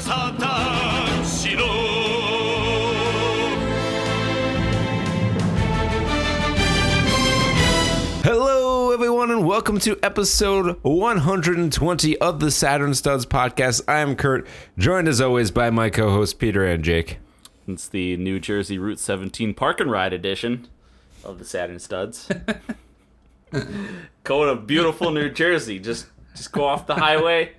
サタンしろ Hello, everyone, and welcome to episode 120 of the Saturn Studs podcast. I am Kurt, joined as always by my co hosts Peter and Jake. It's the New Jersey Route 17 Park and Ride edition of the Saturn Studs. Going to beautiful New Jersey. Just just go off the highway.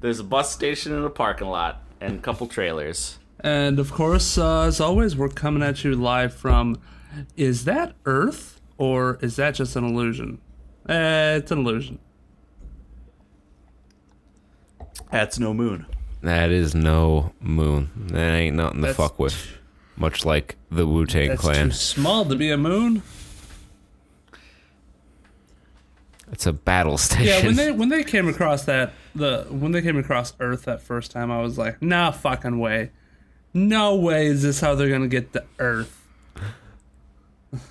There's a bus station and a parking lot and a couple trailers. And of course, uh, as always, we're coming at you live from. Is that Earth or is that just an illusion? Eh, it's an illusion. That's no moon. That is no moon. That ain't nothing to That's- fuck with. Much like the Wu Tang That's Clan. too small to be a moon. It's a battle station. Yeah, when they when they came across that the when they came across Earth that first time, I was like, nah, fucking way, no way is this how they're gonna get to Earth.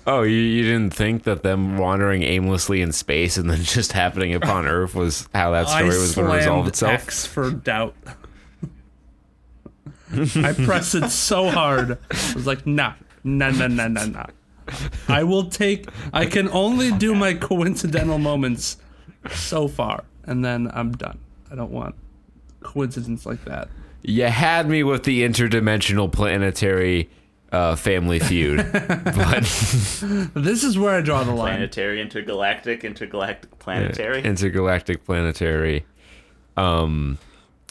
oh, you, you didn't think that them wandering aimlessly in space and then just happening upon Earth was how that story I was going to resolve itself? X for doubt. I pressed it so hard. I was like, nah, nah, nah, nah, nah, nah. I will take. I can only do my coincidental moments so far, and then I'm done. I don't want coincidence like that. You had me with the interdimensional planetary uh, family feud. but This is where I draw the line. Planetary, intergalactic, intergalactic, planetary. intergalactic planetary. Um,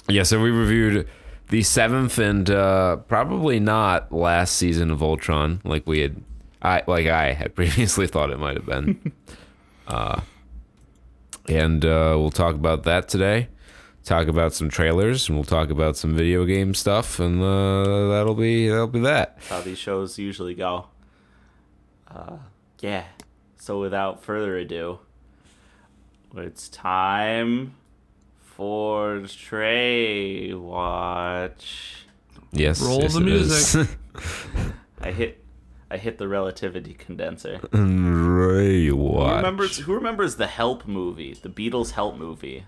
yeah, so we reviewed the seventh and uh, probably not last season of Voltron, like we had, I like I had previously thought it might have been. uh, and uh, we'll talk about that today. Talk about some trailers, and we'll talk about some video game stuff, and uh, that'll be that'll be that. How these shows usually go. Uh, yeah. So without further ado, it's time for Trey Watch. Yes, Roll yes, the it is. music. I hit, I hit the relativity condenser. Ray Who remembers? Who remembers the Help movie? The Beatles Help movie.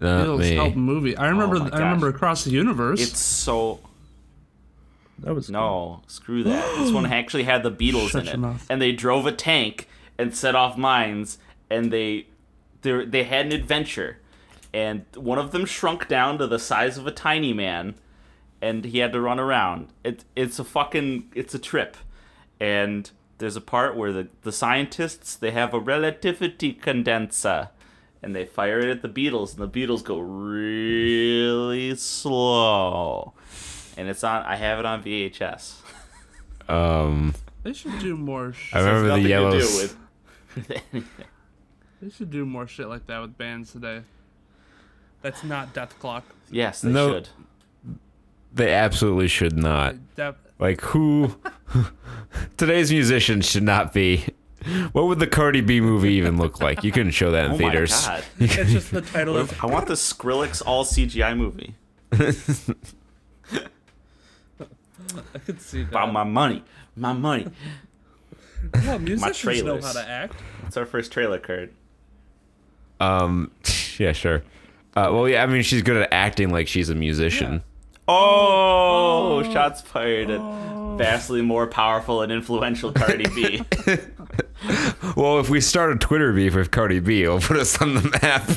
Not Beatles me. help movie. I remember. Oh I remember across the universe. It's so that was no. Screw that. this one actually had the Beatles Shut in it, mouth. and they drove a tank and set off mines, and they, they they had an adventure, and one of them shrunk down to the size of a tiny man, and he had to run around. It it's a fucking it's a trip, and there's a part where the the scientists they have a relativity condenser. And they fire it at the Beatles, and the Beatles go really slow. And it's on. I have it on VHS. Um, They should do more. Sh- I remember the Nothing yellow. to with with they should do more shit like that with bands today. That's not Dethklok. Yes, they No. should. They absolutely should not. Death. Like who? Today's musicians should not be. What would the Cardi B movie even look like? You couldn't show that in Oh theaters. my god! It's just the title is. I want the Skrillex all CGI movie. I could see that. About my money, my money. well, musicians know how to act. It's our first trailer, Kurt. Um, yeah, sure. Uh, well, yeah, I mean, she's good at acting like she's a musician. Oh, shots fired at vastly more powerful and influential Cardi B. Well, if we start a Twitter beef with Cardi B, it'll put us on the map.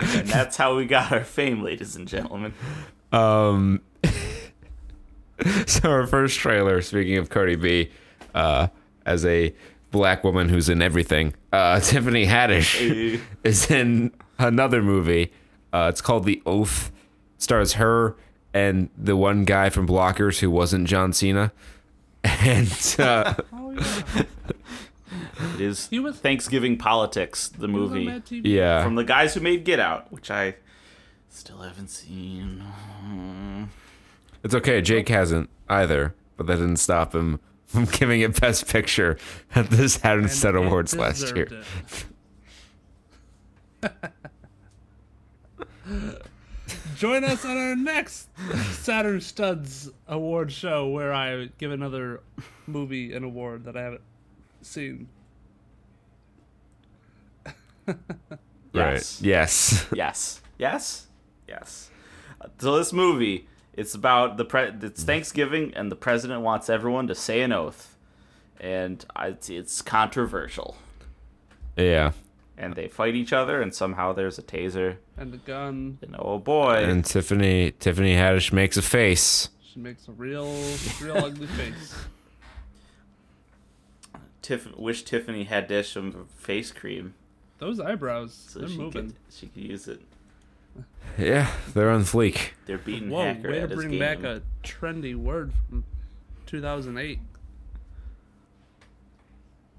And that's how we got our fame, ladies and gentlemen. Um, so our first trailer, speaking of Cardi B, uh, as a black woman who's in everything, uh, Tiffany Haddish Eh. is in another movie. Uh, it's called The Oath. Stars her and the one guy from Blockers who wasn't John Cena. And uh, Oh yeah. It is He was- Thanksgiving Politics, the He was on movie yeah, from the guys who made Get Out, which I still haven't seen. it's okay. Jake hasn't either, but that didn't stop him from giving it Best Picture at the Saturn And Set Awards last year. deserved it. Join us on our next Saturn Studs award show where I give another movie an award that I haven't seen. Yes. Right. Yes. Yes. Yes. Yes. Uh, So this movie, it's about the pre- it's Thanksgiving and the president wants everyone to say an oath, and I, it's, it's controversial. Yeah. And they fight each other, and somehow there's a taser, And a gun. and oh boy, And Tiffany Tiffany Haddish makes a face. She makes a real, real ugly face. Tiff- wish Tiffany had dish some face cream Those eyebrows, so they're she moving. could she could use it. Yeah, they're on fleek. They're beating Whoa, Hacker way to at his bring game. back a trendy word from 2008.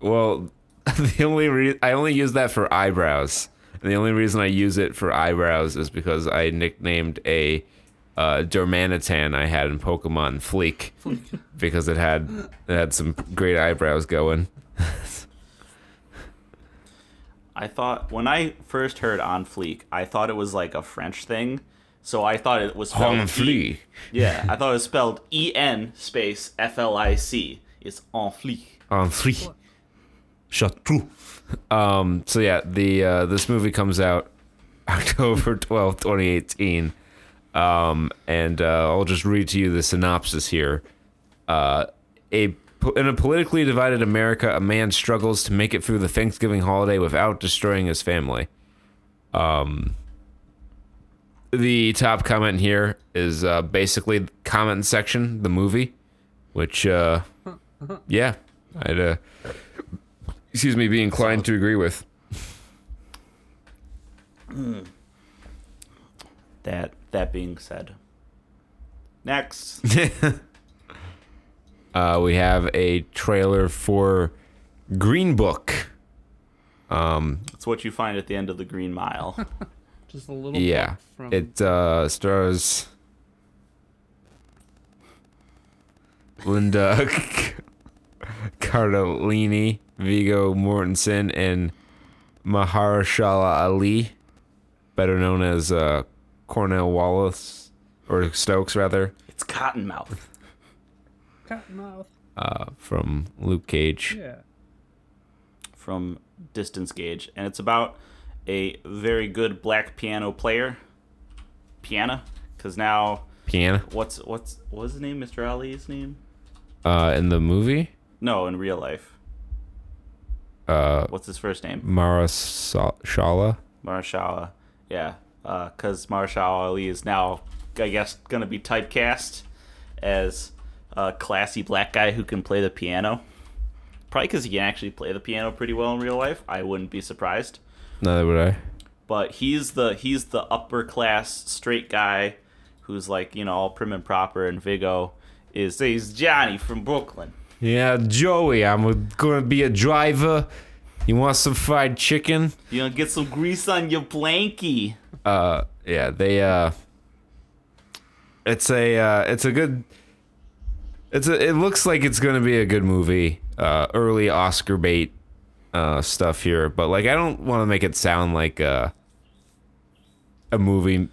Well, the only re- I only use that for eyebrows. And the only reason I use it for eyebrows is because I nicknamed a uh, Dormanitan I had in Pokemon Fleek because it had it had some great eyebrows going. I thought when I first heard on fleek, I thought it was like a French thing. So I thought it was spelled On E- fleek. Yeah, I thought it was spelled E N space F L I C. It's en fleek. On fleek. Shut through. Um. So yeah, the uh, this movie comes out October twelfth, twenty eighteen. Um. And uh, I'll just read to you the synopsis here. Uh, a in a politically divided America, a man struggles to make it through the Thanksgiving holiday without destroying his family. Um, the top comment here is uh, basically comment section, the movie, which, uh, yeah, I'd, uh, excuse me, be inclined to agree with. That that being said. Next. Uh, we have a trailer for Green Book. Um, It's what you find at the end of the Green Mile. Just a little yeah, from it uh, stars Linda Cardellini, Viggo Mortensen, and Mahershala Ali, better known as uh, Cornell Wallace or Stokes rather, it's Cottonmouth. Cottonmouth. uh, from Luke Cage. Yeah. from Distance Gauge, and it's about a very good black piano player. Piano, because now Piano. what's what's what was his name? Mr. Ali's name? Uh, in the movie, No, in real life. uh, What's his first name? Mahershala. Marshala. Yeah, because Marshall Ali is now, I guess, gonna be typecast as a classy black guy who can play the piano. Probably because he can actually play the piano pretty well in real life. I wouldn't be surprised. Neither would I. but he's the he's the upper class straight guy who's like you know all prim and proper and Viggo is he's Johnny from Brooklyn. Yeah, Joey, I'm gonna be a driver. You want some fried chicken? You know, get some grease on your blankie. Uh, yeah, they uh, it's a uh, it's a good. It's a. It looks like it's gonna be a good movie. Uh, early Oscar bait, uh, stuff here, but like I don't want to make it sound like uh, a movie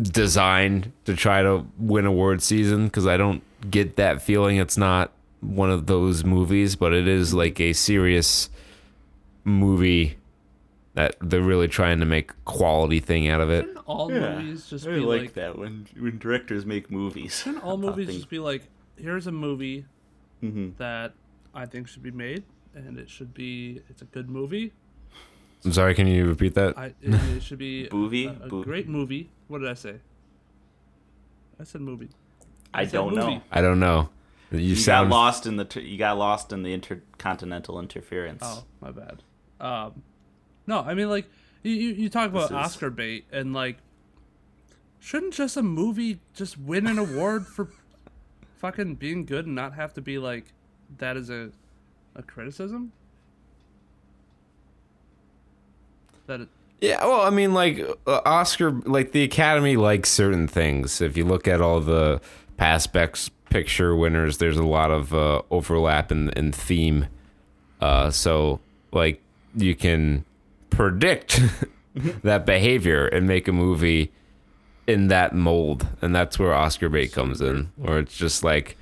designed to try to win award season because I don't get that feeling. It's not one of those movies, but it is like a serious movie that they're really trying to make quality thing out of it. Shouldn't all movies just I be like, like, that when when directors make movies. shouldn't all movies things. just be like, here's a movie Mhm. that I think should be made, and it should be it's a good movie. I'm sorry, can you repeat that? I it, it should be Movie? a, a Bo- great movie. What did I say? I said movie. I said don't movie. know. I don't know. You, You sound got lost in the ter- you got lost in the intercontinental interference. Oh, my bad. Um, no, I mean like you you, you talk about is- Oscar bait and like shouldn't just a movie just win an award for fucking being good and not have to be like that is a a criticism? That it, Yeah, well, I mean, like uh, Oscar, like the Academy likes certain things. If you look at all the past Best Picture winners, there's a lot of uh, overlap in, in theme. Uh, so, like, you can predict that behavior and make a movie in that mold, and that's where Oscar bait comes in, where it's just like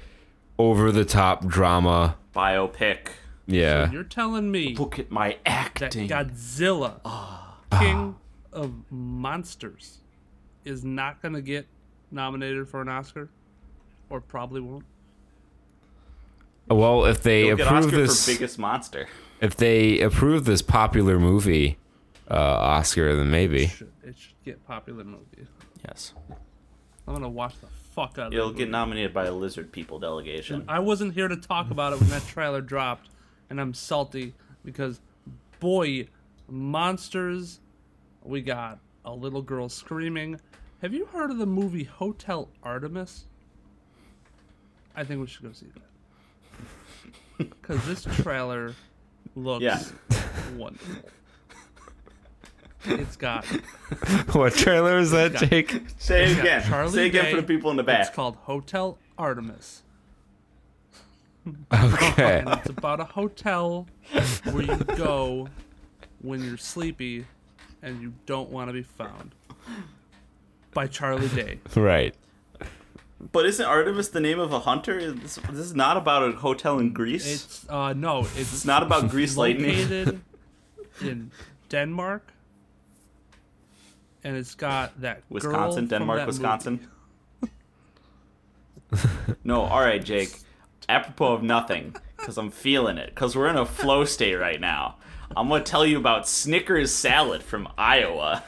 over the top drama. Biopic. Yeah, you're telling me Look at my that acting. Godzilla, Ah. king of monsters, is not going to get nominated for an Oscar, or probably won't. Well, if they He'll get approve Oscar this, for biggest monster. if they approve this popular movie uh, Oscar, then It maybe. should, it should get popular movie. Yes. I'm gonna watch the fuck out of It'll that get movie. nominated by a lizard people delegation. I wasn't here to talk about it when that trailer dropped, and I'm salty because, boy, monsters. We got a little girl screaming. Have you heard of the movie Hotel Artemis? I think we should go see that. Because this trailer looks Yeah. wonderful. It's got what trailer is that, got- Jake? Say it again. Charlie Say it again Day. for the people in the back. It's called Hotel Artemis. Okay. and it's about a hotel where you go when you're sleepy and you don't want to be found. By Charlie Day. right. But isn't Artemis the name of a hunter? This, this is not about a hotel in Greece. It's uh no, it's It's not about Greece lightning. in Denmark. And it's got that Wisconsin, Denmark, Wisconsin. No, all right, Jake. Apropos of nothing, because I'm feeling it, because we're in a flow state right now. I'm gonna tell you about Snickers salad from Iowa.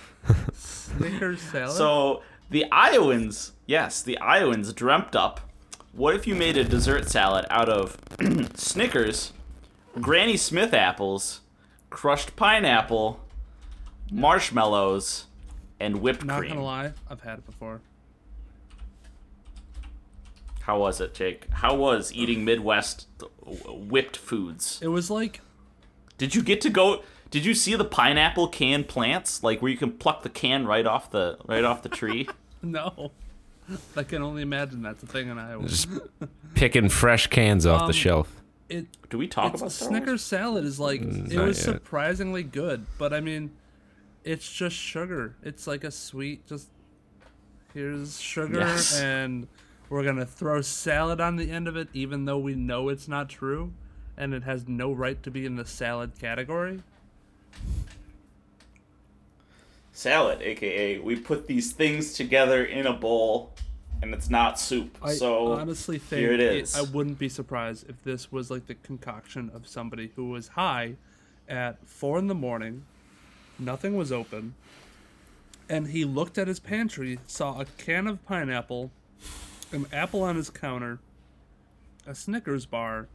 Snickers salad. So the Iowans, yes, the Iowans dreamt up. What if you made a dessert salad out of Snickers, Granny Smith apples, crushed pineapple, marshmallows, and whipped not cream? gonna lie, I've had it before. How was it, Jake? How was eating Midwest whipped foods? It was like Did you get to go? Did you see the pineapple can plants, like where you can pluck the can right off the right off the tree? no. I can only imagine that's a thing in Iowa. Just picking fresh cans off Um, the shelf. It Do we talk it's, about Star Wars? Snickers salad is like it Mm, not was yet. surprisingly good, but I mean, it's just sugar. It's like a sweet, just here's sugar, Yes. and we're gonna throw salad on the end of it, even though we know it's not true, and it has no right to be in the salad category. Salad, aka we put these things together in a bowl, and it's not soup. I so honestly think here it is. I wouldn't be surprised if this was like the concoction of somebody who was high at four in the morning, nothing was open, and he looked at his pantry, saw a can of pineapple, an apple on his counter, a Snickers bar,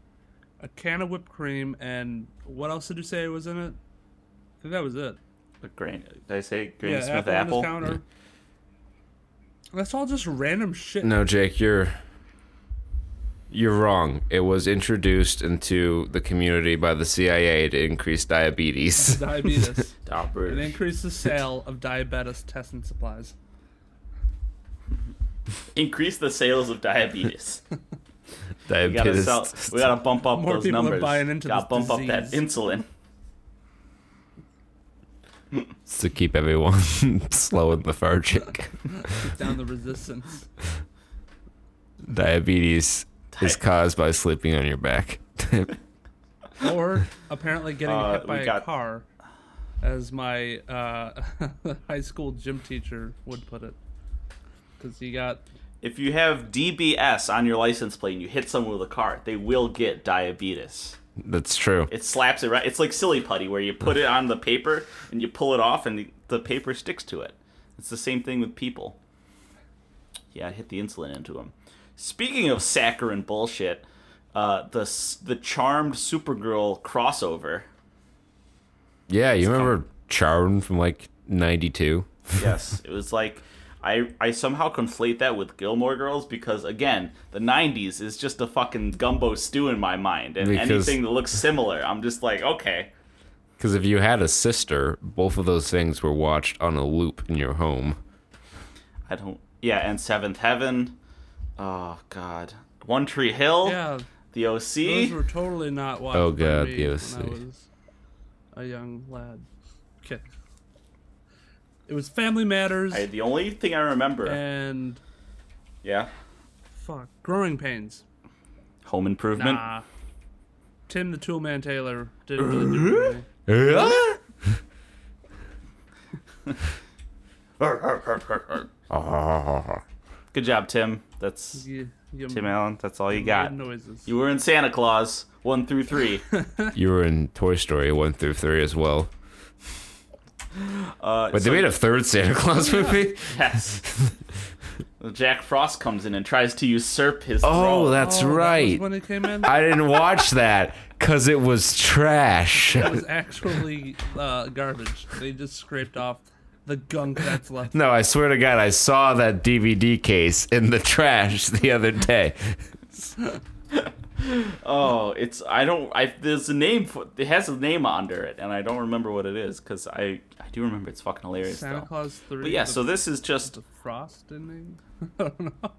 a can of whipped cream, and what else did you say was in it? I think that was it. The grain, did I say Granny yeah, Smith apple, apple? on his counter. That's all just random shit. No, Jake, you're you're wrong. It was introduced into the community by the CIA to increase diabetes. Diabetes. It British. increased the sale of diabetes testing supplies. Increase the sales of diabetes. we gotta diabetes. sell. We gotta bump up More those people are numbers. buying into gotta this bump up that insulin. To keep everyone slow and lethargic. Keep down the resistance. Diabetes is caused by sleeping on your back. Or apparently getting Uh, hit by we a got- car, as my uh, high school gym teacher would put it. Because he got If you have DBS on your license plate and you hit someone with a car, they will get diabetes. That's true. It slaps it right. It's like silly putty where you put it on the paper and you pull it off and the, the paper sticks to it. It's the same thing with people. Yeah, I hit the insulin into them. Speaking of saccharine bullshit, uh, the the Charmed Supergirl crossover. Yeah, you remember Charmed from like '92? Yes, it was like I I somehow conflate that with Gilmore Girls because again, the '90s is just a fucking gumbo stew in my mind, and Because- anything that looks similar, I'm just like, okay, Because if you had a sister, both of those things were watched on a loop in your home. I don't. Yeah, and Seventh Heaven. Oh God, One Tree Hill. yeah. The OC. Those were totally not watched Oh, by God, me the when OC. I was a young lad. Kid. It was Family Matters I, the only thing I remember. and yeah. fuck Growing Pains. Home Improvement. Nah. Tim the Toolman Taylor didn't really do it for me. Good job, Tim. That's You, you Tim Allen. That's all you got. noises. You were in Santa Clause one through three. You were in Toy Story one through three as well. Uh, But so- they made a third Santa Clause movie. yes. Jack Frost comes in and tries to usurp his Oh, throne. that's Oh, that right. when it came in. I didn't watch that because it was trash. it was actually uh, garbage. They just scraped off the gunk that's left. No, I swear to God, I saw that DVD case in the trash the other day. Oh, it's I don't I there's a name for it has a name under it and I don't remember what it is because I I do remember it's fucking hilarious Santa though. Claus three. But yeah, the, so this is just the frost ending. I don't know.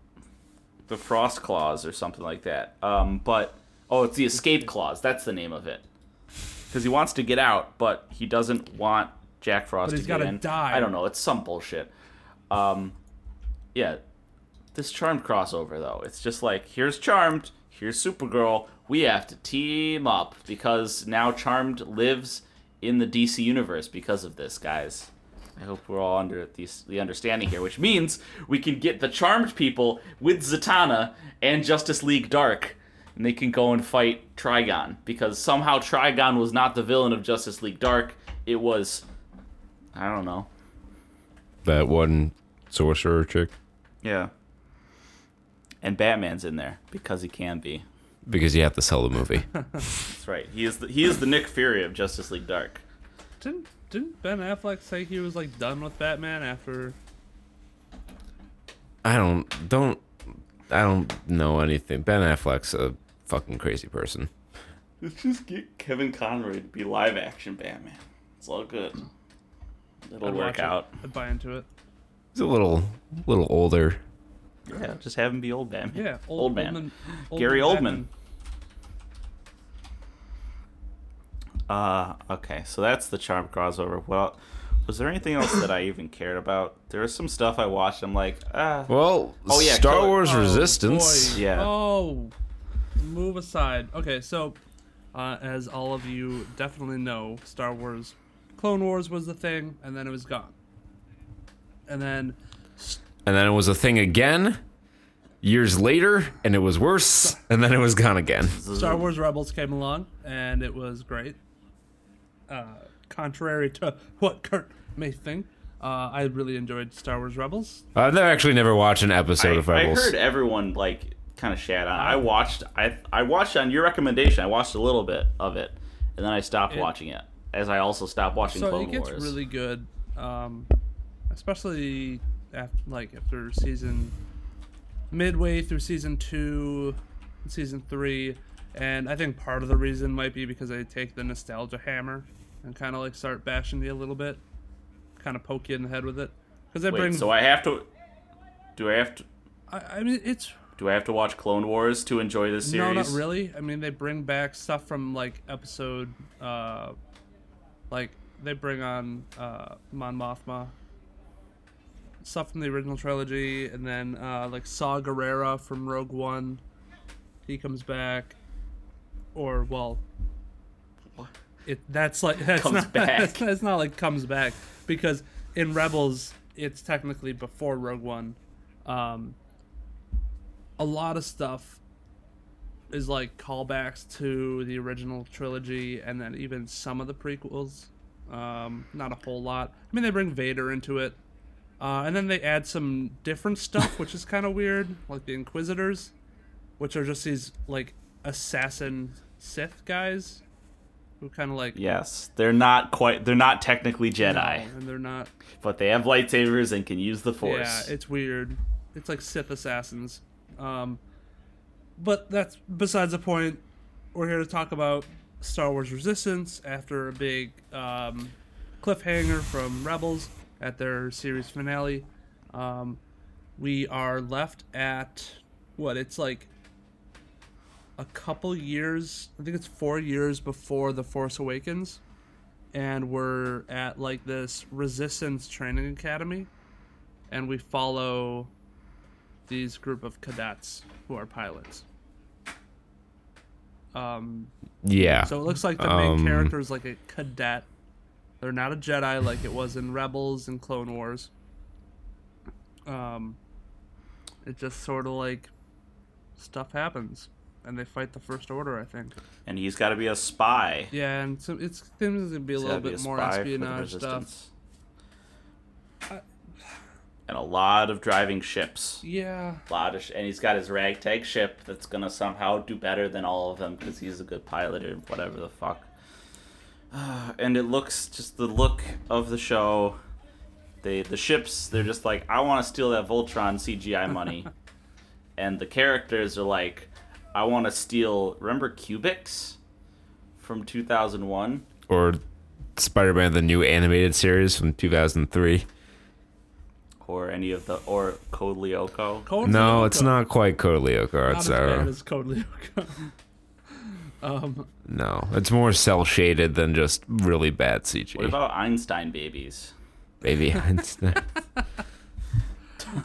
the Frost Clause or something like that. Um, but oh, it's the Escape Clause. That's the name of it. Because he wants to get out, but he doesn't want Jack Frost But he's to get gotta in. die. I don't know. It's some bullshit. Um, yeah, this Charmed crossover though. It's just like here's Charmed, here's Supergirl. We have to team up because now Charmed lives in the DC universe because of this, guys. I hope we're all under the, the understanding here, which means we can get the Charmed people with Zatanna and Justice League Dark, and they can go and fight Trigon because somehow Trigon was not the villain of Justice League Dark. It was, I don't know. That one sorcerer chick. Yeah. And Batman's in there because he can be. Because you have to sell the movie. That's right. He is the he is the Nick Fury of Justice League Dark. Didn't didn't Ben Affleck say he was like done with Batman after? I don't don't I don't know anything. Ben Affleck's a fucking crazy person. Let's just get Kevin Conroy to be live action Batman. It's all good. It'll I'd work watch it. out. I'd buy into it. He's a little little older. Yeah, just have him be old Batman. Yeah, old, man. man. Gary Oldman. Batman. Uh, okay, so that's the Charm crossover. Well, was there anything else that I even cared about? There was some stuff I watched. I'm like, ah. Well, Oh, yeah, Star Killer- Wars Oh, Resistance. boy. Yeah. Oh, move aside. Okay, so uh, as all of you definitely know, Star Wars, Clone Wars was the thing, and then it was gone. And then And then it was a thing again years later, and it was worse, and then it was gone again. Star Wars Rebels came along, and it was great. Uh, contrary to what Kurt may think, uh, I really enjoyed Star Wars Rebels. I've never actually never watched an episode I, of Rebels. I Rebels. heard everyone like kind of shat on. it. I watched. I I watched on your recommendation. I watched a little bit of it, and then I stopped It- watching it. As I also stopped watching so Clone it gets Wars. really good, um, especially af like after season midway through season two, season three, and I think part of the reason might be because I take the nostalgia hammer and kind of like start bashing you a little bit, kind of poke you in the head with it, because I Wait, bring. so I have to. Do I have to? I, I mean, it's Do I have to watch Clone Wars to enjoy this series? no, not really. I mean, they bring back stuff from like episode, uh, like they bring on uh, Mon Mothma, stuff from the original trilogy, and then uh, like Saw Gerrera from Rogue One. He comes back, or well, it that's like that's Comes not back. That's, that's not like comes back because in Rebels it's technically before Rogue One. Um, a lot of stuff is like callbacks to the original trilogy and then even some of the prequels. Um, not a whole lot. I mean, they bring Vader into it. Uh, and then they add some different stuff, which is kind of weird, like the Inquisitors, which are just these like assassin Sith guys who kind of like Yes, they're not quite. They're not technically Jedi, No, and they're not. but they have lightsabers and can use the Force. Yeah, it's weird. It's like Sith assassins. Um, but that's besides the point. We're here to talk about Star Wars Resistance after a big um, cliffhanger from Rebels at their series finale. Um, we are left at what? It's like a couple years. I think it's four years before The Force Awakens. And we're at like this Resistance training academy and we follow these group of cadets who are pilots. Um, Yeah. so it looks like the main Um, character is like a cadet. They're not a Jedi like it was in Rebels and Clone Wars. Um, it just sort of like stuff happens, and they fight the First Order. I think. And he's got to be a spy. Yeah, and so it's seems to be a He's little bit a more spy for the espionage stuff. And a lot of driving ships. Yeah, A lot of sh- and he's got his ragtag ship that's gonna somehow do better than all of them because he's a good pilot or whatever the fuck. and it looks just the look of the show. They the ships they're just like I want to steal that Voltron CGI money, and the characters are like I want to steal. Remember Cubix from two thousand one. Or Spider-Man, the new animated series from 2003. or any of the or Code Lyoko. Code No, Lyoko. it's not quite Code Lyoko. Not It's as bad uh, as Code Lyoko. um, no, it's more cell shaded than just really bad CG. What about Einstein babies? Baby Einstein.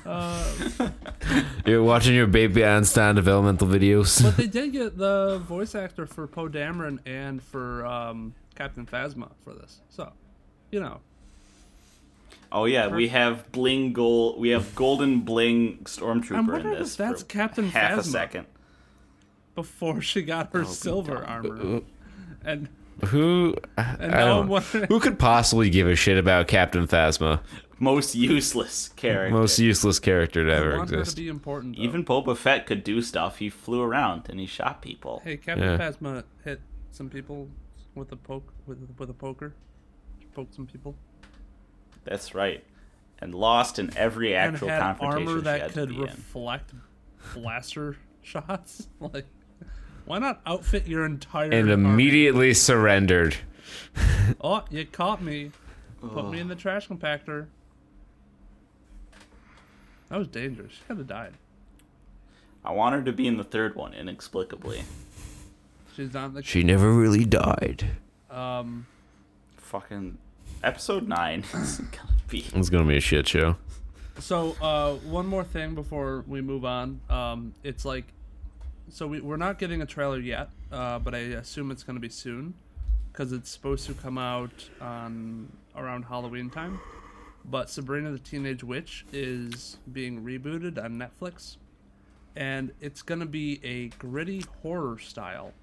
uh, You're watching your Baby Einstein developmental videos. but they did get the voice actor for Poe Dameron and for um, Captain Phasma for this, so you know. Oh yeah, we have bling gold. We have golden bling I'm stormtrooper in this. if that's for Captain half a second. Before she got her oh, be silver armor. And Who? I and I don't- wondering. who could possibly give a shit about Captain Phasma? Most useless character. Most useless character to I ever want her to exist. be important. Though. Even Boba Fett could do stuff. He flew around and he shot people. hey, Captain Yeah. Phasma hit some people with a poke with with a poker. Poked some people That's right. And lost in every actual and had confrontation armor she that had to could be in. reflect blaster shots. Like, why not outfit your entire And army? immediately surrendered. Oh, you caught me. Put me in the trash compactor. That was dangerous. She could have died. I want her to be in the third one inexplicably. She's not the She never really died. um. Fucking episode nine is gonna be. It's gonna be a shit show. So, uh, one more thing before we move on. Um, it's like, so we, we're not getting a trailer yet, uh, but I assume it's going to be soon because it's supposed to come out on around Halloween time. But Sabrina the Teenage Witch is being rebooted on Netflix, and it's going to be a gritty horror style.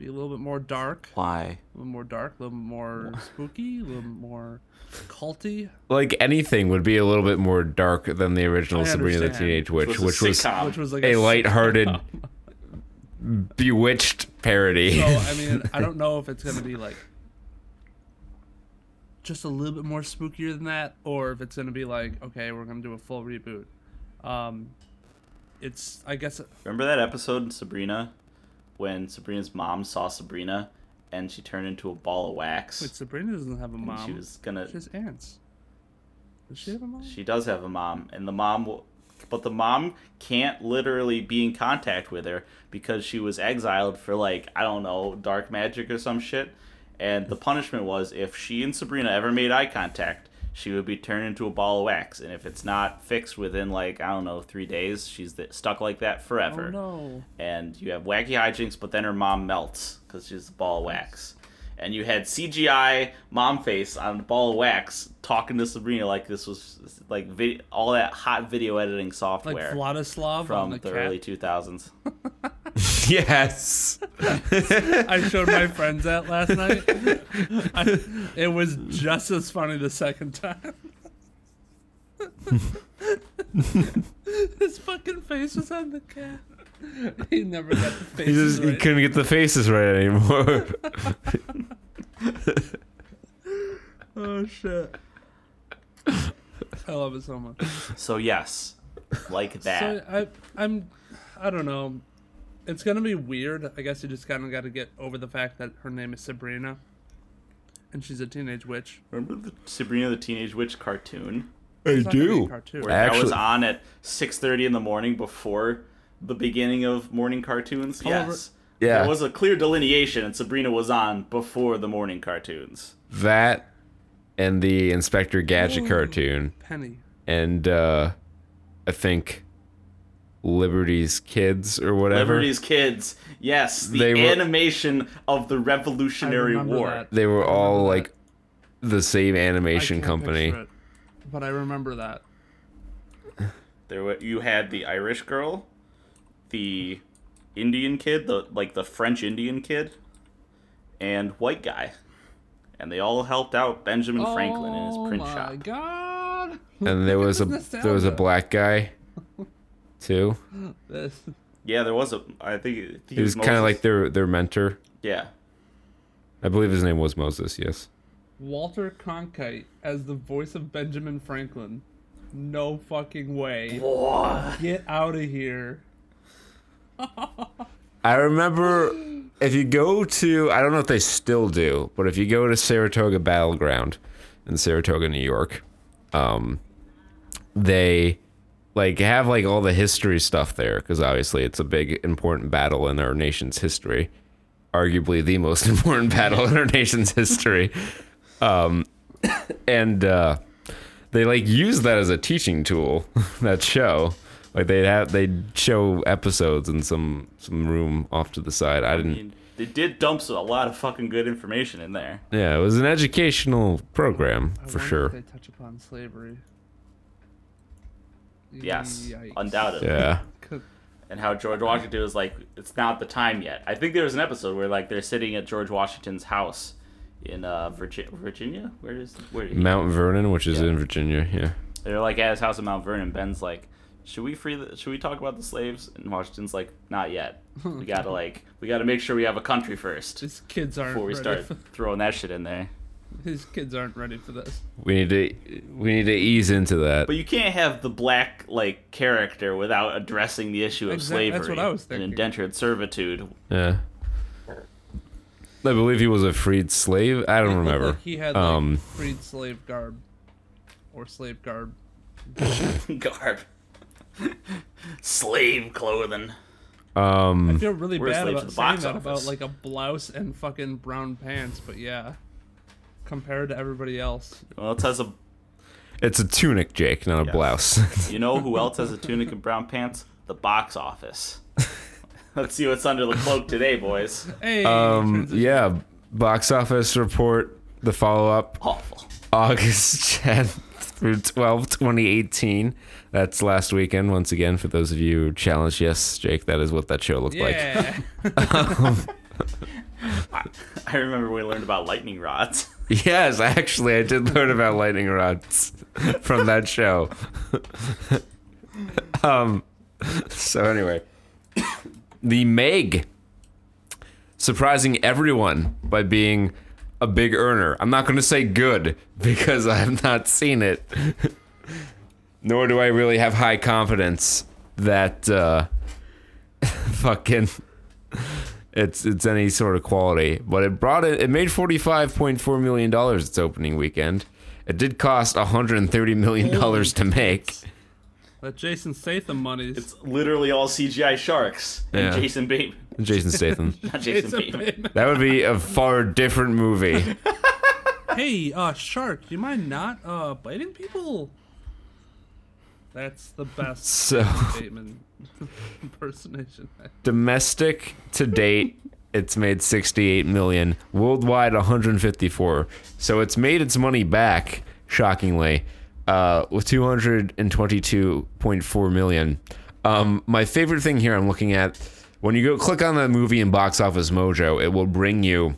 Be a little bit more dark, Why? a little more dark, a little more spooky, a little more culty. Like anything would be a little bit more dark than the original I Sabrina the. Teenage Witch, Which which was a was. Which was like a s- lighthearted, bewitched parody. So I mean, I don't know if it's gonna be like just a little bit more spookier than that, or if it's gonna be like, okay, we're gonna do a full reboot. Um, it's I guess Remember that episode in Sabrina when Sabrina's mom saw Sabrina and she turned into a ball of wax? wait, Sabrina doesn't have a mom. She was gonna. She has aunts. Does she have a mom? She does have a mom, and the mom will, but the mom can't literally be in contact with her because she was exiled for like I don't know dark magic or some shit. And the punishment was if she and Sabrina ever made eye contact, she would be turned into a ball of wax. And if it's not fixed within like I don't know three days, she's th- stuck like that forever. oh no! And you have wacky hijinks, but then her mom melts because she's a ball of wax. And you had CGI mom face on a ball of wax talking to Sabrina like this was like vid- all that hot video editing software. Like Vladislav from the, the, early 2000s. yes. I showed my friends that last night. I, it was just as funny the second time. His fucking face was on the cat. He never got the He, faces just, he couldn't get the faces right anymore. Oh shit! I love it so much. So yes, like that. So I, I'm, I don't know. It's gonna be weird. I guess you just kind of got to get over the fact that her name is Sabrina, and she's a teenage witch. Remember the Sabrina the Teenage Witch cartoon? I It's not gonna be a cartoon. Where that was on at 6:30 in the morning before the beginning of morning cartoons. However- yes. Yeah. There was a clear delineation, and Sabrina was on before the morning cartoons. that and the Inspector Gadget Ooh. cartoon, Penny. and uh, I think Liberty's Kids or whatever. Liberty's Kids. Yes, the They were- animation of the Revolutionary War. that. They were all remember like the same I animation can't company. it. but I remember that. There, wa- you had the Irish girl, the Indian kid, the like the French Indian kid, and white guy, and they all helped out Benjamin Franklin in his print oh shop. oh my god! And there was a This there was a black guy too. Yeah, there was a. I think he He was kind of like their their mentor. yeah. I believe his name was Moses. Yes. Walter Cronkite as the voice of Benjamin Franklin. No fucking way. Get out of here. I remember if you go to I don't know if they still do, but if you go to Saratoga Battleground in Saratoga, New York, um, they like have like all the history stuff there because obviously it's a big important battle in our nation's history, arguably the most important battle in our nation's history, um, and uh, they like use that as a teaching tool. that show. Like they'd have they'd show episodes in some some room off to the side. I I didn't. mean, they did dump a lot of fucking good information in there. Yeah, it was an educational program I for wonder sure. If they touch upon slavery. Yes, Yikes. undoubtedly. Yeah, and how George Washington was like, it's not the time yet. I think there was an episode where like they're sitting at George Washington's house in uh, Virgi- Virginia. Where is where? Mount Vernon, which is Yeah. in Virginia. Yeah, They're like at his house in Mount Vernon. Ben's like, should we free the? Should we talk about the slaves? And Washington's like, not yet. We gotta like, we gotta make sure we have a country first These kids aren't before we ready. start throwing that shit in there. These kids aren't ready for this. we need to we need to ease into that. But you can't have the black like character without addressing the issue of Exact- slavery that's what I was and indentured servitude. Yeah, I believe he was a freed slave. I don't remember. Like he had like Um, freed slave garb, or slave garb. Garb. Slave clothing. Um, I feel really bad about the saying box that about like a blouse and fucking brown pants, but yeah, compared to everybody else. Well, it has a. it's a tunic, Jake, not a Yes. blouse. You know who else has a tunic and brown pants? The box office. Let's see what's under the cloak today, boys. Hey, um, yeah, box office report. The follow up. Awful. August 10th through 12th, 2018. That's last weekend. Once again, for those of you who challenged, yes, Jake, that is what that show looked like. yeah. I remember we learned about lightning rods. Yes, actually, I did learn about lightning rods from that show. um, so anyway, the Meg surprising everyone by being a big earner. I'm not going to say good because I have not seen it, nor do I really have high confidence that uh, fucking it's it's any sort of quality. But it brought it. It made forty five point four million dollars its opening weekend. It did cost hundred and thirty million dollars to make. that Jason Statham money. It's literally all CGI sharks and Jason Bateman. Jason Statham. Not Jason, Jason Bateman. Bateman. That would be a far different movie. hey, uh, shark, do you mind not uh biting people? That's the best So Bateman impersonation. domestic to date, it's made sixty eight million. Worldwide, one hundred fifty four. So it's made its money back. Shockingly, uh, with two hundred and twenty two point four million. Um, my favorite thing here I'm looking at when you go click on the movie in Box Office Mojo, it will bring you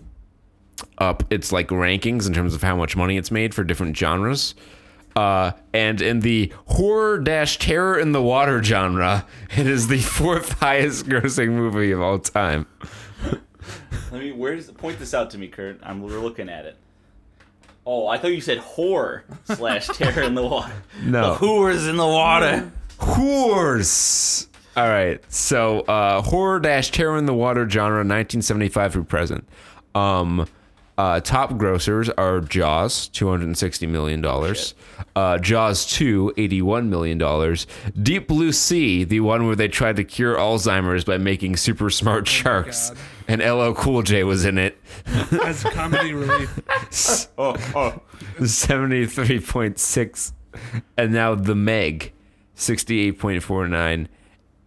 up its like rankings in terms of how much money it's made for different genres. Uh, and in the horror dash terror in the water genre, it is the fourth highest grossing movie of all time. Let me. Where's point this out to me, Kurt? I'm we're looking at it. Oh, I thought you said horror slash terror in the water. No. The whores in the water. Whores. All right. So, uh, horror dash terror in the water genre, 1975 through present. Um, uh, top grossers are Jaws, $260 million. Uh, Jaws 2, $81 million. Deep Blue Sea, the one where they tried to cure Alzheimer's by making super smart sharks. And LL Cool J was in it. As comedy relief. Oh, oh. 73.6 and now the meg 68.49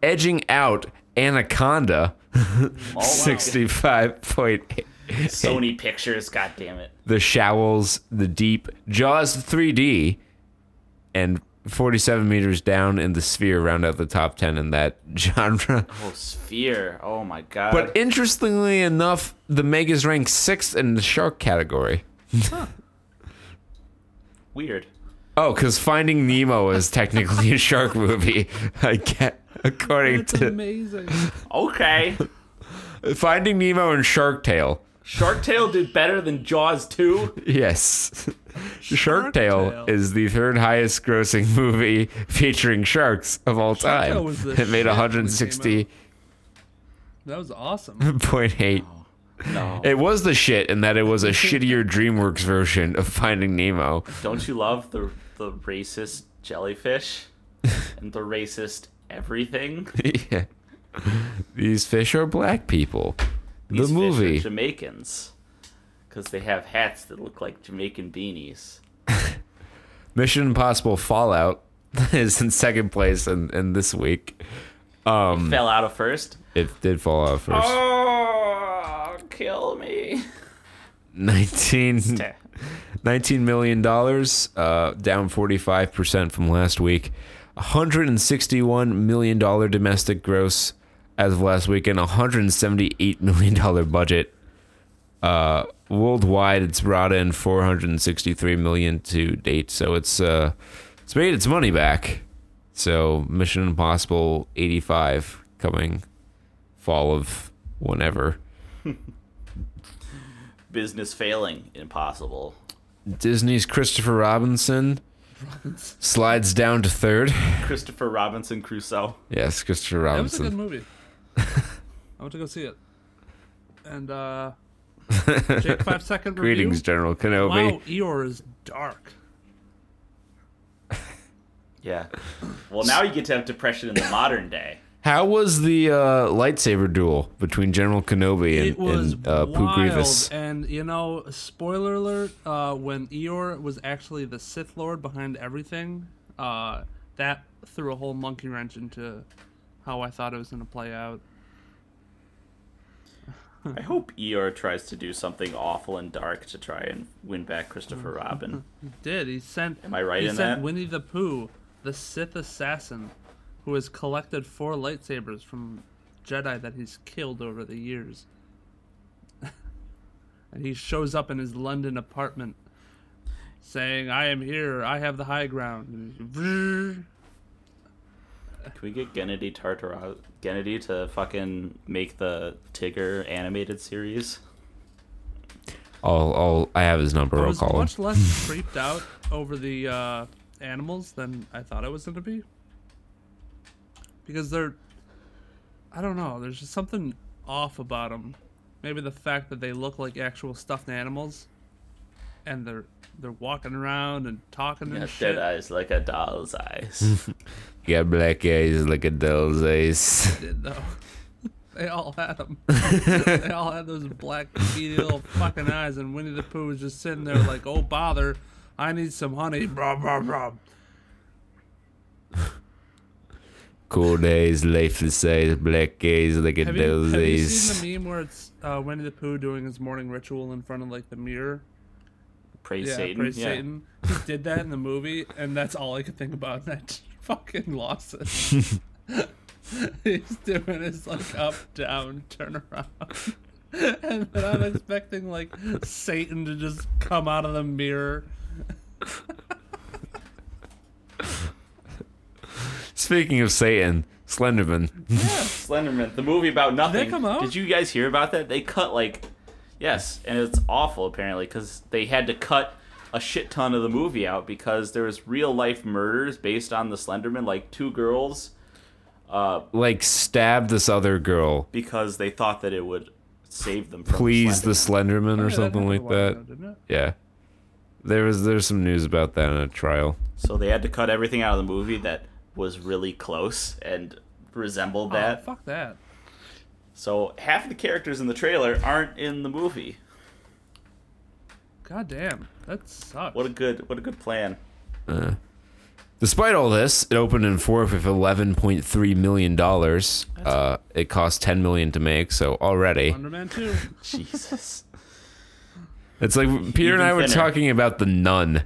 edging out anaconda Oh, wow. 65.8 Sony Pictures. God damn it. the shallows the deep jaws 3d and 47 meters down in the sphere round out the top 10 in that genre. Oh, Sphere. Oh my god. But interestingly enough, the Meg is ranked sixth in the shark category. huh. Weird. Oh, because Finding Nemo is technically a shark movie. I get according It's to amazing. Okay. Finding Nemo and Shark Tale. Shark Tale did better than Jaws 2. Yes. Shark Shark Tale Tale. is the third highest grossing movie featuring sharks of all Shark Tale time. was the It made shit when it came 160.8. That was awesome. eight. No. It was the shit in that it was a shittier DreamWorks version of Finding Nemo. Don't you love the the racist jellyfish and the racist everything? yeah. These fish are black people. These the movie. Jamaicans because they have hats that look like Jamaican beanies. Mission Impossible Fallout is in second place in, in this week. Um, Fell out of first. it did fall out first. Oh, kill me. 19, 19 million dollars, uh, down 45% from last week. 161 million dollar domestic gross as of last week and 178 million dollar budget. Uh, worldwide, it's brought in 463 million to date, so it's uh, it's made its money back. So Mission Impossible 85 coming fall of whenever. Business failing. Impossible. Disney's Christopher Robinson slides down to third. Christopher Robinson Crusoe. Yes, Christopher Robinson. That was a good Robinson. movie. I want to go see it. And uh Jake five second review. Greetings, General Kenobi. Wow, Eeyore is dark. Yeah. Well, now you get to have depression in the modern day. How was the uh, lightsaber duel between General Kenobi and, was and uh, Pooh wild, Grievous? and you know, spoiler alert: uh, when Eeyore was actually the Sith Lord behind everything, uh, that threw a whole monkey wrench into how I thought it was going to play out. I hope Eeyore tries to do something awful and dark to try and win back Christopher mm-hmm. Robin. He did he sent? Am I right he in sent that? Winnie the Pooh, the Sith assassin, who has collected four lightsabers from Jedi that he's killed over the years. and he shows up in his London apartment, saying, "I am here. I have the high ground." And Can we get Gennady Tartaros Gennady to fucking make the Tigger animated series? I'll, I'll, I have his number. I I'll was call him. much less creeped out over the uh, animals than I thought I was going to be. Because they're, I don't know, there's just something off about them. Maybe the fact that they look like actual stuffed animals, and they're they're walking around and talking and Got shit. dead eyes like a doll's eyes. You got black eyes like a doll's eyes. Did though. They all had them. they all had those black, beady little fucking eyes, and Winnie the Pooh was just sitting there like, "Oh bother, I need some honey." Blah blah blah. Cool days, lifeless eyes, black eyes like a Have you, have you eyes. seen the meme where it's uh, Winnie the Pooh doing his morning ritual in front of like the mirror? Praise yeah, Satan. praise yeah. Satan. He did that in the movie, and that's all I could think about. That fucking lost it. He's doing his like up, down, turn around, and then I'm expecting like Satan to just come out of the mirror. Speaking of Satan, Slenderman. Yeah, Slenderman, the movie about nothing. come out? Did you guys hear about that? They cut like, yes, and it's awful apparently because they had to cut a shit ton of the movie out because there was real life murders based on the Slenderman, like two girls, uh, like stabbed this other girl. because they thought that it would save them. From Please the Slenderman. Slenderman or that something like that. ago. Yeah. There was there's some news about that in a trial. So they had to cut everything out of the movie that was really close and resembled Oh, that. fuck that. So half of the characters in the trailer aren't in the movie. God damn, that sucks. What a good what a good plan. Despite all this, it opened in fourth with eleven point three million dollars. Uh, it cost ten million to make, so already Underman too. Jesus. it's like Peter and Even I were thinner. talking about the Nun,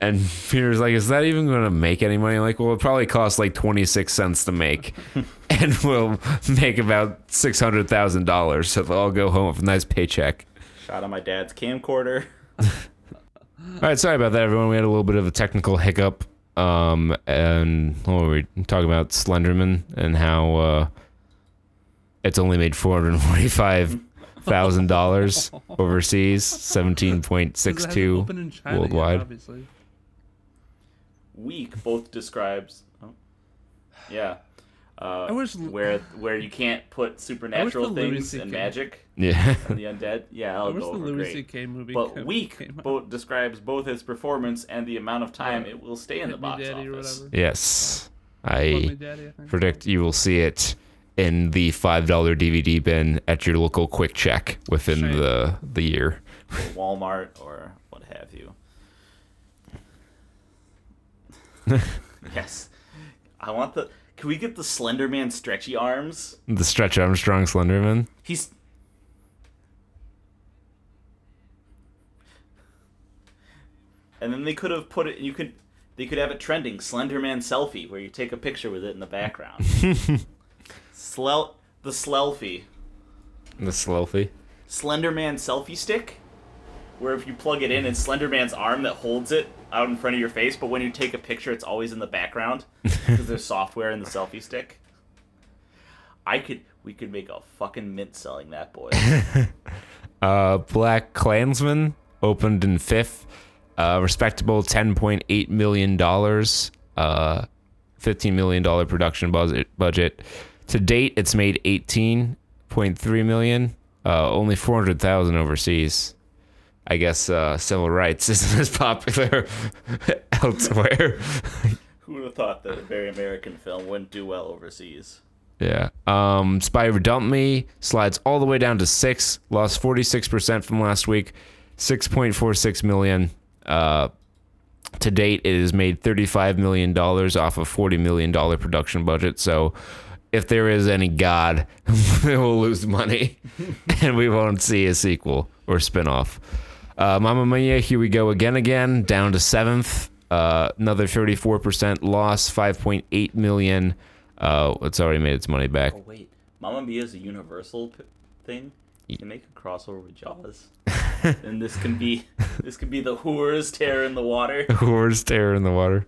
And Peter's like, "Is that even going to make any money?" I'm like, well, it probably costs like 26 cents to make, and we'll make about six hundred thousand dollars. So they'll all go home with a nice paycheck. Shot on my dad's camcorder. All right, sorry about that, everyone. We had a little bit of a technical hiccup. Um, and what were we talking about Slenderman and how uh, it's only made four hundred forty-five thousand dollars overseas, seventeen point six two point six 'Cause it hasn't two opened in China yet, worldwide. obviously. Weak both describes. Oh, yeah. Uh, I wish- where where you can't put supernatural things C.K. and magic Yeah, and the undead. Yeah, I I'll wish go the over Louis great. C.K. movie. But came- weak came out. both describes both his performance and the amount of time Yeah. it will stay in Hit the box Daddy office. yes, I Daddy, I predict you will see it in the five dollar DVD bin at your local Quick Check within Shame. the the year. Walmart or what have you. yes, I want the. Can we get the Slender Man stretchy arms? The Stretch Armstrong Slenderman. He's. And then they could have put it. You could. They could have it trending Slenderman selfie, where you take a picture with it in the background. Slel, the Slelfie, The Slelfie. Slenderman selfie stick, where if you plug it in, it's Slenderman's arm that holds it out in front of your face, but when you take a picture, it's always in the background because there's software in the selfie stick. I could. We could make a fucking mint selling that boy. Uh, Black Klansman opened in fifth. Uh, respectable $10.8 million. Uh, $15 million production budget. budget. To date, it's made 18.3 million. Uh, only 400000 overseas. I guess uh, civil rights isn't as popular elsewhere. Who would have thought that a very American film wouldn't do well overseas? Yeah. Um, Spy Who Dumped Me slides all the way down to six. Lost forty six percent from last week. Six point four six million. Uh, to date, it has made thirty five million dollars off a forty million dollar production budget. So, if there is any God, it will lose money, and we won't see a sequel or spinoff. Uh, Mamma Mia, here we go again, again, down to seventh. Uh, another 34% loss, 5.8 million. Uh, it's already made its money back. Oh wait, Mamma Mia is a Universal p- thing. You can make a crossover with Jaws, and this can be this can be the whores tear in the water. Whores terror in the water.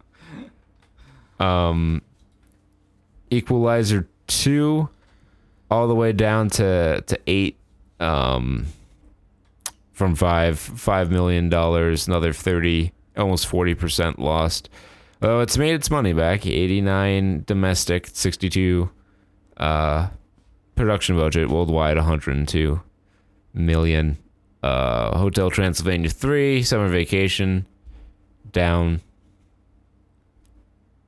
Um, Equalizer two, all the way down to to eight. Um, from five five million dollars, another thirty, almost forty percent lost. Oh, it's made its money back. Eighty nine domestic, sixty two. Uh, production budget worldwide, one hundred and two million. Uh, Hotel Transylvania three, Summer Vacation, down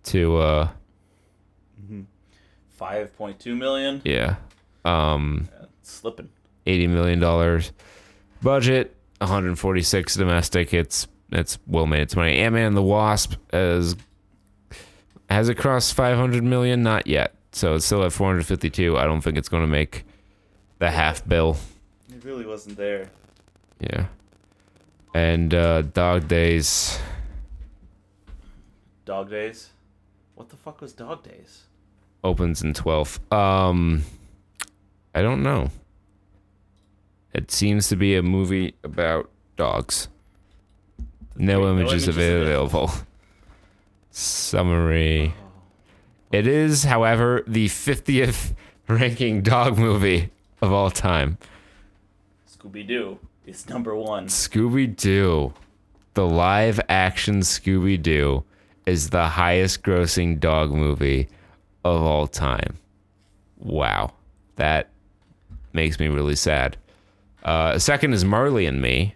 to uh Five point two million. yeah um Yeah, slipping. 80 million dollars budget 146 domestic. It's it's well made. Its money. Ant-man and the wasp has has it crossed 500 million? Not yet. So it's still at 452 i don't think it's going to make the half bill. It really wasn't there. yeah. And uh dog days. Dog Days. What the fuck was Dog Days? opens in 12th um i don't know it seems to be a movie about dogs. No Wait, no images images available. Summary. It is however the 50th ranking dog movie of all time. Scooby Doo is number one. scooby-doo. The live action scooby-doo is the highest grossing dog movie of all time. Wow. That makes me really sad uh, second is marley and me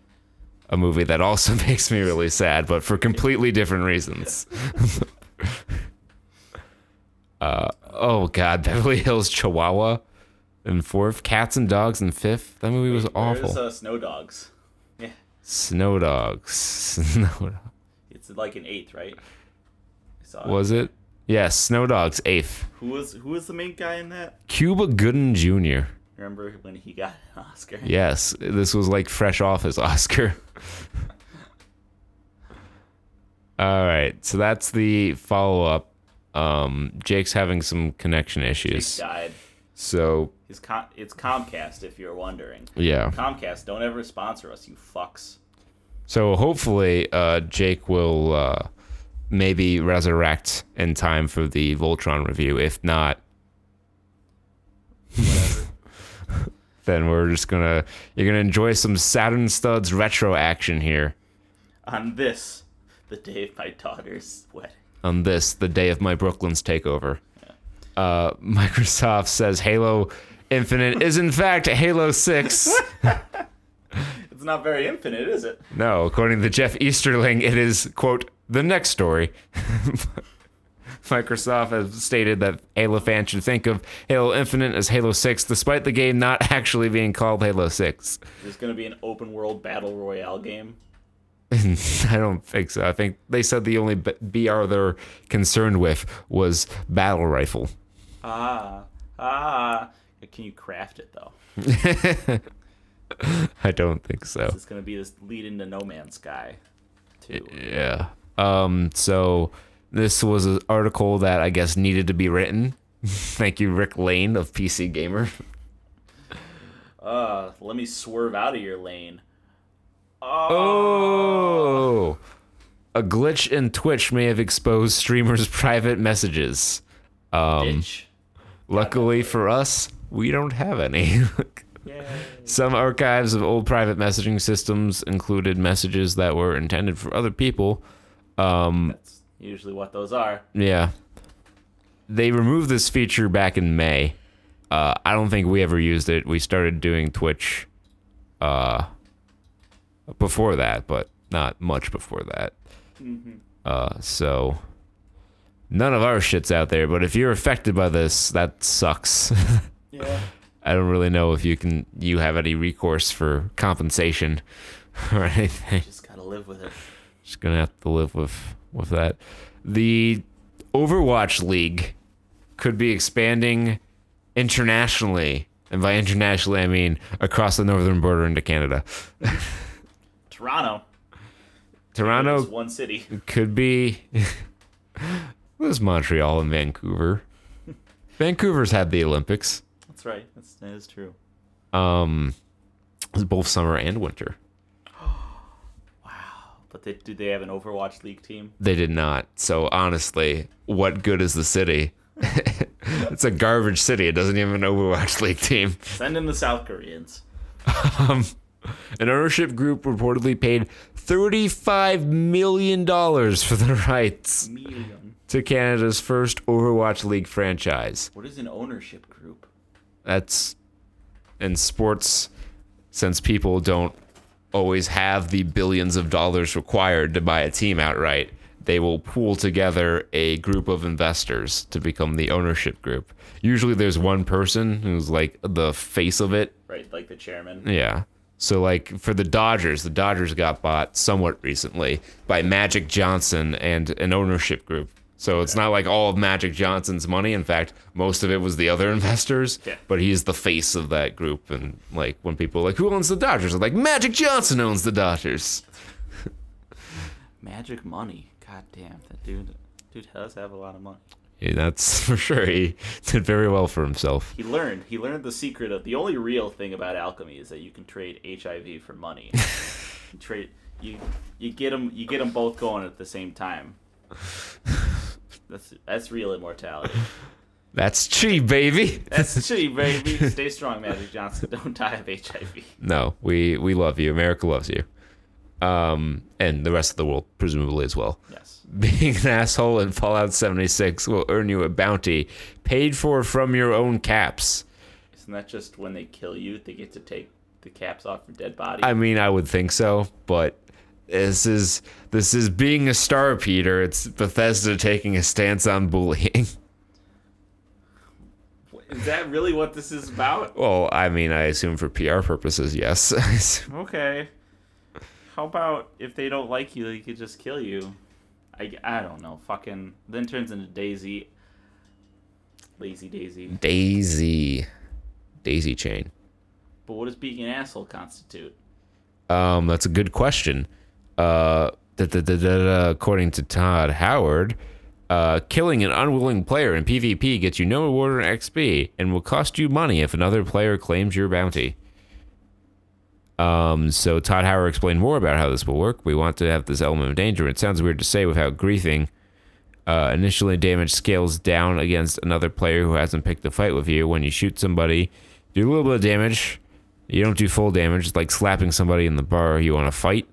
a movie that also makes me really sad but for completely different reasons uh, oh god beverly hills chihuahua in fourth cats and dogs in fifth that movie was awful Where's uh, Snow Dogs? Yeah, snow dogs snow Dogs. it's like an eighth, right? I saw it. was it yes snow dogs eighth Who was who was the main guy in that? cuba gooding jr Remember when he got an Oscar? Yes, this was like fresh off his Oscar. All right, so that's the follow up. Um, Jake's having some connection Jake issues, died. so His com- it's Comcast, if you're wondering. yeah. Comcast, don't ever sponsor us, you fucks. So hopefully, uh, Jake will uh, maybe resurrect in time for the Voltron review. If not, then we're just gonna you're gonna enjoy some Saturn Studs retro action here On this, the day of my daughter's wedding. on this, the day of my Brooklyn's takeover. Uh, Microsoft says Halo Infinite is in fact Halo Six. It's not very infinite, is it? No, according to Jeff Easterling, it is, quote, the next story. Microsoft has stated that Halo fans should think of Halo Infinite as Halo 6, despite the game not actually being called Halo 6. There's gonna be an open world battle royale game. I don't think so. I think they said the only BR they're concerned with was Battle Rifle. Ah, ah. Can you craft it though? I don't think so. It's gonna be this lead into No Man's Sky, too. Yeah. Um. So this was an article that I guess needed to be written. Thank you, Rick Lane of PC Gamer. Uh, let me swerve out of your lane. Oh. A glitch in Twitch may have exposed streamers' private messages. Um, luckily for us, we don't have any. Some archives of old private messaging systems included messages that were intended for other people. That's usually what those are. Yeah. They removed this feature back in May. Uh, I don't think we ever used it. We started doing Twitch uh, before that, but not much before that. Uh, so none of our shit's out there. But if you're affected by this, that sucks. Yeah. I don't really know if you can you have any recourse for compensation or anything. Just gotta live with it. Just gonna have to live with with that. The Overwatch League could be expanding internationally, and by internationally I mean across the northern border into Canada. Toronto. Toronto one city. could be. There's Montreal and Vancouver. Vancouver's had the Olympics, That's right. That's, that is true. um, both summer and winter. But they, do they have an Overwatch League team? They did not. So honestly, what good is the city? it's a garbage city. It doesn't even have an Overwatch League team. Send in the South Koreans. Um, an ownership group reportedly paid $35 million for the rights Million. to Canada's first Overwatch League franchise. What is an ownership group? That's in sports, since people don't always have the billions of dollars required to buy a team outright, they will pool together a group of investors to become the ownership group. Usually there's one person who's like the face of it. Right, like the chairman. Yeah. So like for the Dodgers, the Dodgers got bought somewhat recently by Magic Johnson and an ownership group. So it's not like all of Magic Johnson's money. In fact, most of it was the other investors. Yeah. But he's the face of that group. And like when people are like, who owns the Dodgers? I'm like, Magic Johnson owns the Dodgers. Magic money. God damn, that dude. Dude does have a lot of money. Yeah, that's for sure. He did very well for himself. He learned. He learned the secret of the only real thing about alchemy is that you can trade HIV for money. you trade. You you get them. You get them both going at the same time. That's that's real immortality. That's cheap, baby. That's shitty, baby. Stay strong, Magic Johnson. Don't die of HIV. No, we we love you. America loves you. Um, and the rest of the world presumably as well. Yes. Being an asshole in Fallout 76 will earn you a bounty paid for from your own caps. Isn't that just when they kill you, they get to take the caps off your dead body? I mean, I would think so, but this is this is being a star, Peter. It's Bethesda taking a stance on bullying. Is that really what this is about? Well, I mean, I assume for PR purposes, yes. Okay. How about if they don't like you, they could just kill you? I, I don't know. Fucking then turns into Daisy. Lazy Daisy. Daisy, Daisy chain. But what does being an asshole constitute? Um, that's a good question. Uh, da, da, da, according to Todd Howard, uh, killing an unwilling player in PvP gets you no reward or XP and will cost you money if another player claims your bounty. Um, so Todd Howard explained more about how this will work. We want to have this element of danger. It sounds weird to say without griefing. Uh, initially, damage scales down against another player who hasn't picked a fight with you. When you shoot somebody, do a little bit of damage. You don't do full damage. It's like slapping somebody in the bar you want to fight.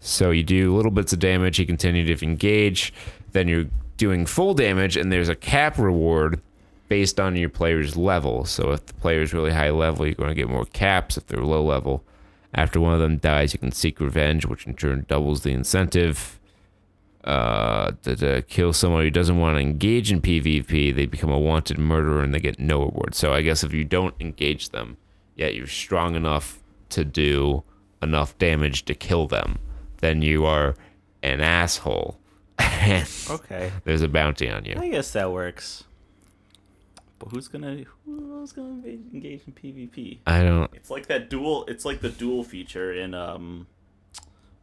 So you do little bits of damage. You continue to engage. Then you're doing full damage, and there's a cap reward based on your player's level. So if the player's really high level, you're going to get more caps. If they're low level, after one of them dies, you can seek revenge, which in turn doubles the incentive. Uh, to, to kill someone who doesn't want to engage in PvP, they become a wanted murderer and they get no reward. So I guess if you don't engage them, yet you're strong enough to do enough damage to kill them, then you are an asshole. Okay. there's a bounty on you. I guess that works. But who's gonna who's gonna be- engage in PvP? I don't. It's like that dual. It's like the dual feature in um,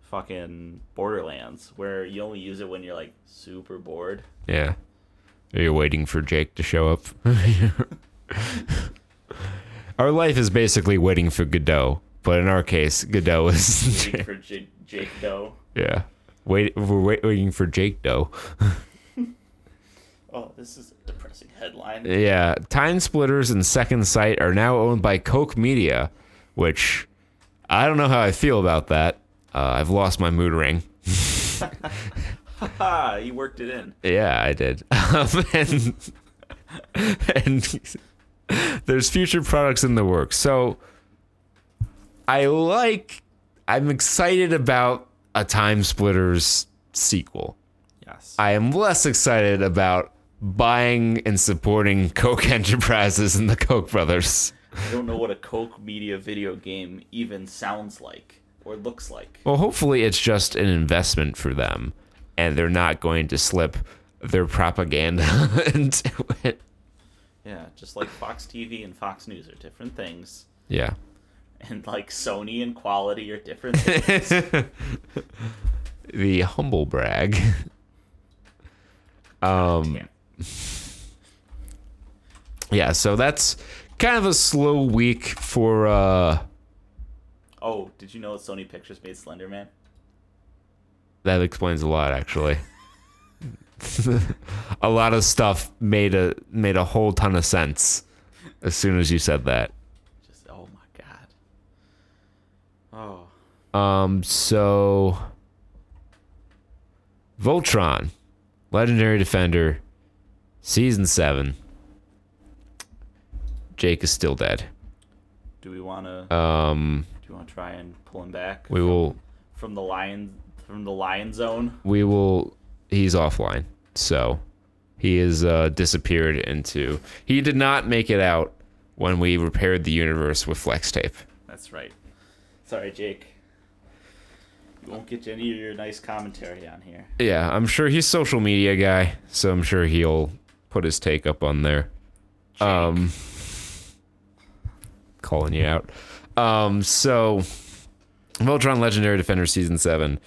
fucking Borderlands, where you only use it when you're like super bored. Yeah. You're waiting for Jake to show up. our life is basically waiting for Godot, but in our case, Godot is. Waiting for J- Jake Doe. yeah. Wait, we're wait, waiting for Jake Doe. Oh, this is a depressing headline. Yeah. Time Splitters and Second Sight are now owned by Koch Media, which I don't know how I feel about that. Uh, I've lost my mood ring. Ha! You worked it in. Yeah, I did. Um, and and there's future products in the works. So I like I'm excited about a Time Splitters sequel. Yes. I am less excited about buying and supporting Koch Enterprises and the Koch brothers. I don't know what a Koch Media video game even sounds like or looks like. Well, hopefully it's just an investment for them and they're not going to slip their propaganda into it. Yeah, just like Fox TV and Fox News are different things. Yeah. And like Sony and quality are different things. the humble brag. Um, Yeah. yeah, so that's kind of a slow week for uh Oh, did you know that Sony Pictures made Slender Man? that explains a lot actually. a lot of stuff made a made a whole ton of sense as soon as you said that. Just oh my god. Oh. Um so Voltron, Legendary Defender, season 7. Jake is still dead. Do we wanna Um do you wanna try and pull him back we will from the lion from the lion zone? we will he's offline so he is uh disappeared into he did not make it out when we repaired the universe with flex tape That's right. Sorry, Jake. Won't get any of your nice commentary on here. yeah i'm sure he's social media guy so i'm sure he'll put his take up on there. Um calling you out. Um so voltron legendary defender season 7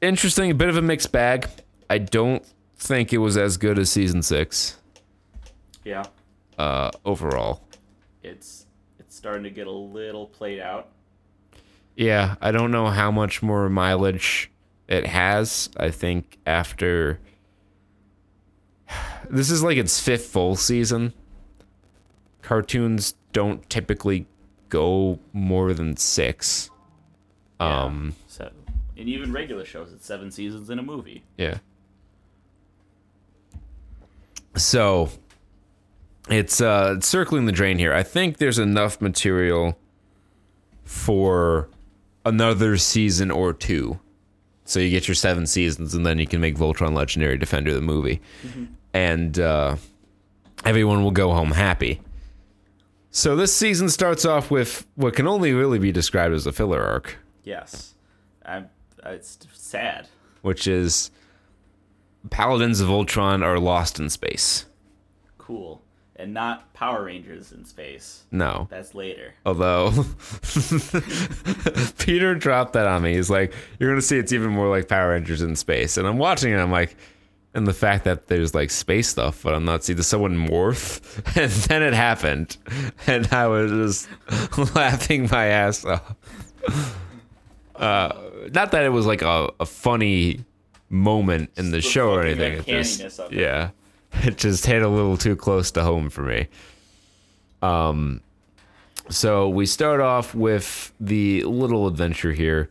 interesting a bit of a mixed bag. I don't think it was as good as season 6 Yeah. uh overall. It's it's starting to get a little played out. Yeah, I don't know how much more mileage it has. I think after this is like its fifth full season. Cartoons don't typically go more than six. Um, So and even regular shows, it's seven seasons in a movie. yeah. So it's uh it's circling the drain here. I think there's enough material for another season or two. So you get your seven seasons, and then you can make Voltron Legendary Defender the movie, and uh, everyone will go home happy. So this season starts off with what can only really be described as a filler arc, Yes. I'm, it's sad. which is Paladins of Voltron are lost in space. Cool. And not Power Rangers in space. No. That's later. Although Peter dropped that on me. He's like, You're gonna see it's even more like Power Rangers in space. And I'm watching it, I'm like, and the fact that there's like space stuff, but I'm not seeing the someone morph. And then it happened. And I was just laughing my ass off. Uh, not that it was like a, a funny moment in the show or anything. Just, of it. It just hit a little too close to home for me. Um so we start off with the little adventure here.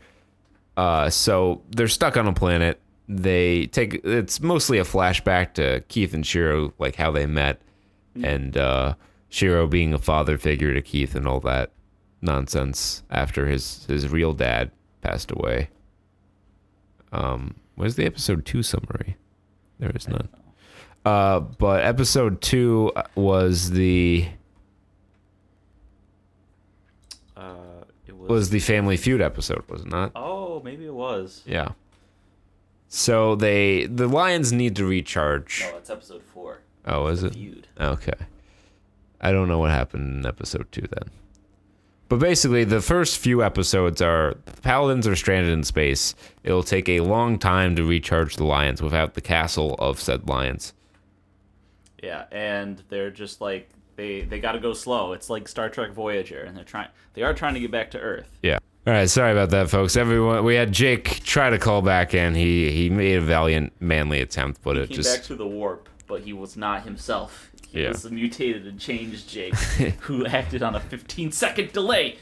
Uh, so they're stuck on a planet. They take it's mostly a flashback to Keith and Shiro, like how they met, and uh, Shiro being a father figure to Keith and all that nonsense after his his real dad passed away. Um, where's the episode two summary? There is none. Uh, but episode two was the Uh, it was. was the Family Feud episode, was it not? oh, maybe it was. Yeah. So they the Lions need to recharge. No, it's episode four. Oh, is it? Feud. Okay. I don't know what happened in episode two then. But basically, the first few episodes are the Paladins are stranded in space. It'll take a long time to recharge the Lions without the castle of said Lions. Yeah, and they're just like they they got to go slow. It's like Star Trek Voyager, and they're trying they are trying to get back to Earth. Yeah. All right. Sorry about that, folks. Everyone, we had Jake try to call back and He he made a valiant, manly attempt, but it Came just back to the warp, but he was not himself. He Yeah. was a mutated and changed Jake, who acted on a 15 second delay.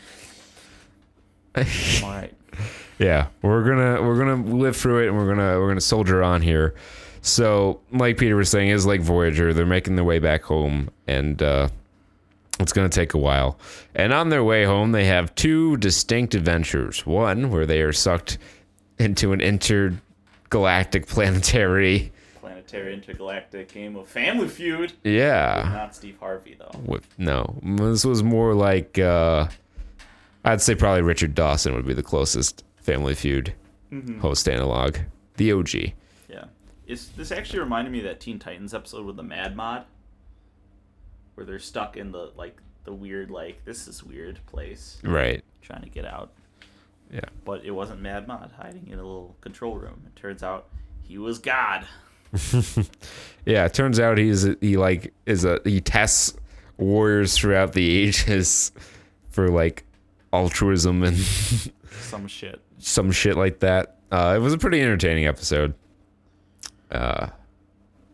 All right. yeah we're gonna we're gonna live through it and we're gonna we're gonna soldier on here so like peter was saying is like voyager. They're making their way back home and uh it's gonna take a while. And on their way home they have two distinct adventures. One where they are sucked into an intergalactic planetary. Planetary intergalactic game of Family Feud. yeah. Not Steve Harvey though. with no. This was more like uh i'd say probably richard dawson would be the closest family feud host analog. The og Is this actually reminded me of that Teen Titans episode with the Mad Mod, where they're stuck in the like the weird like this is weird place right trying to get out. yeah But it wasn't Mad Mod hiding in a little control room. It turns out he was God. yeah it turns out he's he like is a he tests warriors throughout the ages for like altruism and Some shit. some shit like that uh it was a pretty entertaining episode uh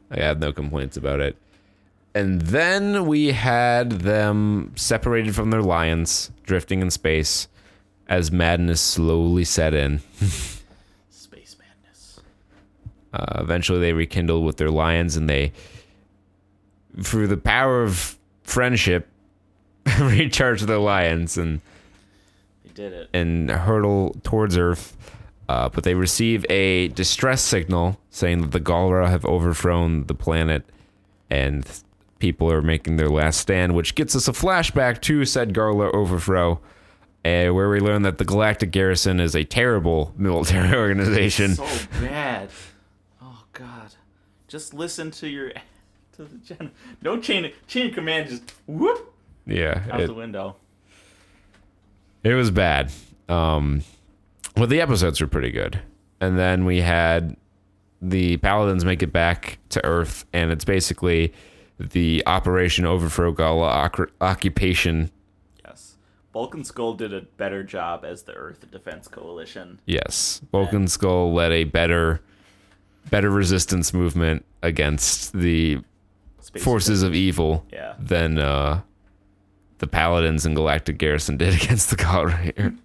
i had no complaints about it and then we had them separated from their lions drifting in space as madness slowly set in Space madness. Uh, eventually, they rekindle with their lions, and they, through the power of friendship, recharge their lions and They did it. and hurtle towards Earth. Uh, but they receive a distress signal saying that the Galra have overthrown the planet, and people are making their last stand, which gets us a flashback to said Galra overthrow. Uh, where we learn that the Galactic Garrison is a terrible military organization. So bad. Oh God. Just listen to your to the gen. No chain chain of command. Just whoop yeah, out it- the window. It was bad. Um, well, the episodes were pretty good. And then we had the Paladins make it back to Earth, and it's basically the Operation Overthrow Galra occupation. Yes. Vulcan Skull did a better job as the Earth Defense Coalition. Yes, Vulcan Skull led a better, better resistance movement against the Space forces of evil Yeah. than uh, the Paladins and Galactic Garrison did against the Galra.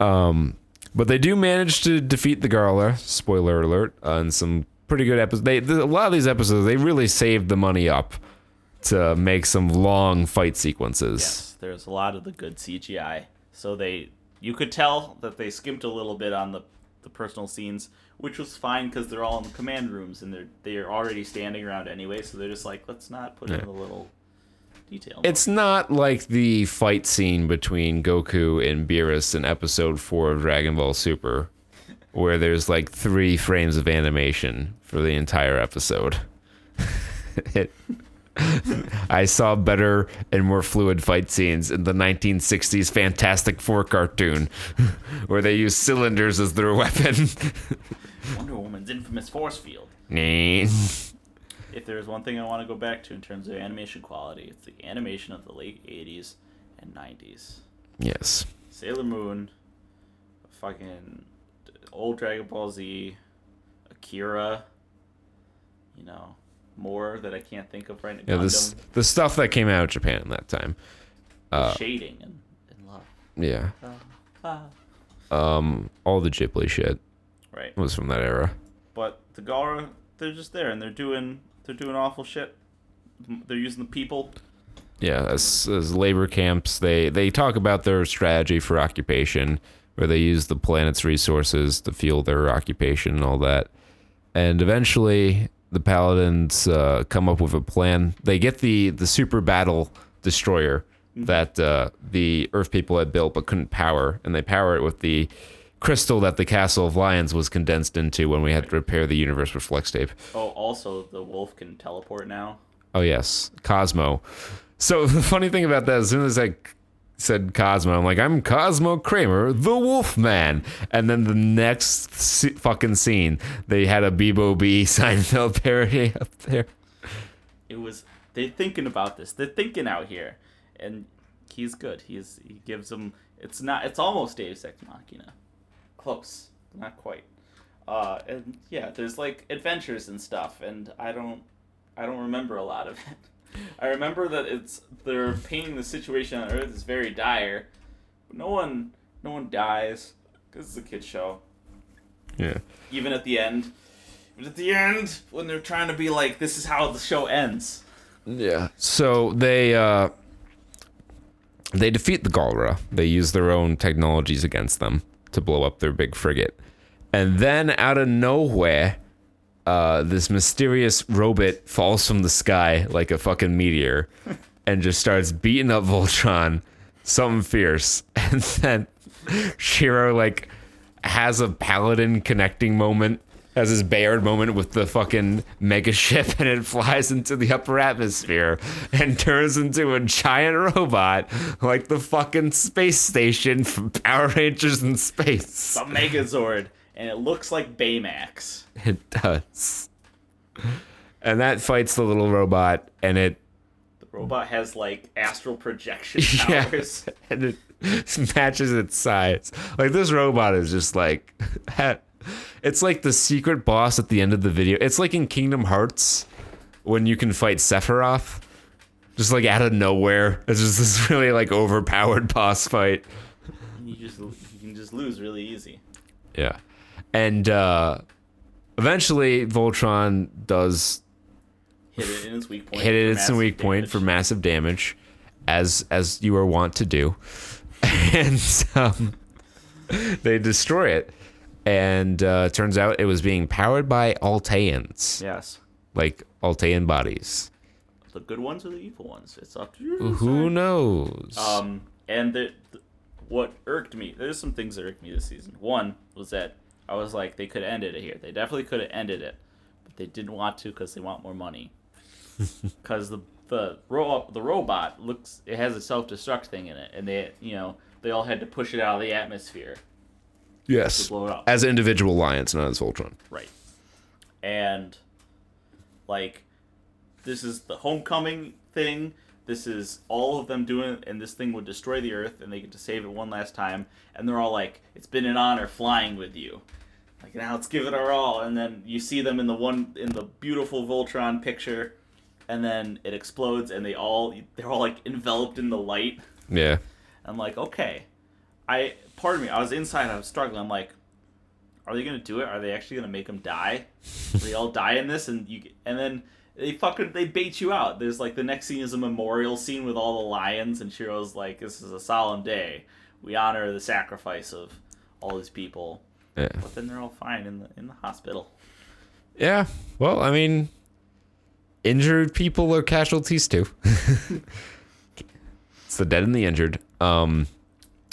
Um, but they do manage to defeat the Galra. Spoiler alert! Uh, and some pretty good episodes. They a lot of these episodes they really saved the money up to make some long fight sequences. Yes. There's a lot of the good CGI. So they you could tell that they skimped a little bit on the the personal scenes, which was fine because they're all in the command rooms and they're they're already standing around anyway. So they're just like, let's not put in Yeah. the little detail. It's not like the fight scene between Goku and Beerus in episode 4 of Dragon Ball Super, where there's like three frames of animation for the entire episode. it, I saw better and more fluid fight scenes in the 1960s Fantastic Four cartoon, where they use cylinders as their weapon. Wonder Woman's infamous force field. Nah. If there's one thing I want to go back to in terms of animation quality, it's the animation of the late 80s and 90s. yes. Sailor Moon, fucking old Dragon Ball Z, Akira, you know, more that I can't think of right now. Yeah, this the stuff that came out of Japan at that time. Gundam, shading and, and love. Yeah. Ah. Um, all the Ghibli shit Right. was from that era. But the Galra, they're just there and they're doing they're doing awful shit. They're using the people. Yeah, as, as labor camps, they they talk about their strategy for occupation, where they use the planet's resources to fuel their occupation and all that. And eventually, the paladins uh, come up with a plan. They get the the super battle destroyer that uh, the Earth people had built but couldn't power, and they power it with the crystal that the Castle of Lions was condensed into when we had to repair the universe with flex tape. Oh, also the wolf can teleport now. Oh yes, Cosmo. So the funny thing about that, as soon as I said Cosmo, I'm like, I'm Cosmo Kramer, the Wolf Man. And then the next se- fucking scene, they had a Bebo B Seinfeld parody up there. It was they're thinking about this. They're thinking out here, and he's good. He's he gives them. It's not. It's almost Deus Ex Machina. Close, not quite. Uh, and yeah, there's like adventures and stuff, and I don't, I don't remember a lot of it. I remember that it's they're painting the situation on Earth is very dire, but no one, no one dies because it's a kid show. Yeah. Even at the end, but at the end when they're trying to be like, this is how the show ends. Yeah. So they uh they defeat the Galra. They use their own technologies against them to blow up their big frigate. And then out of nowhere, uh, this mysterious robot falls from the sky like a fucking meteor and just starts beating up Voltron, something fierce. And then Shiro like has a paladin connecting moment, has his Bayard moment with the fucking mega ship, and it flies into the upper atmosphere and turns into a giant robot like the fucking space station from Power Rangers in space. a Megazord, and it looks like Baymax. It does. And that fights the little robot, and it The robot has like astral projection yeah, powers. and it matches its size. Like this robot is just like, it's like the secret boss at the end of the video. It's like in Kingdom Hearts when you can fight Sephiroth, just like out of nowhere. It's just this really like overpowered boss fight. You just you can just lose really easy. Yeah, and uh, eventually Voltron does Hit it in its weak point. hit it for at its massive weak point for massive damage, as as you are wont to do, and um, they destroy it. And uh, turns out it was being powered by Alteans, Yes. like Altean bodies. The good ones or the evil ones? It's up to you. Who knows? Um, and the, the what irked me. There's some things that irked me this season. One was that I was like, they could have ended it here. They definitely could have ended it, but they didn't want to because they want more money. Because the the ro- the robot looks it has a self destruct thing in it, and they you know they all had to push it out of the atmosphere yes, blow it up. as individual lions, not as Voltron. Right. And like this is the homecoming thing. This is all of them doing it, and this thing would destroy the Earth, and they get to save it one last time. And they're all like, "It's been an honor flying with you." Like now, let's give it our all. And then you see them in the one in the beautiful Voltron picture, and then it explodes, and they all they're all like enveloped in the light. Yeah, I'm like, okay. I pardon me, I was inside, I was struggling. I'm like, are they gonna do it? Are they actually gonna make them die? they all die in this, and you and then they fucking they bait you out. There's like the next scene is a memorial scene with all the lions, and Shiro's like, this is a solemn day. We honor the sacrifice of all these people. yeah, But then they're all fine in the in the hospital. yeah. Well, I mean, injured people are casualties too. it's the dead and the injured. Um,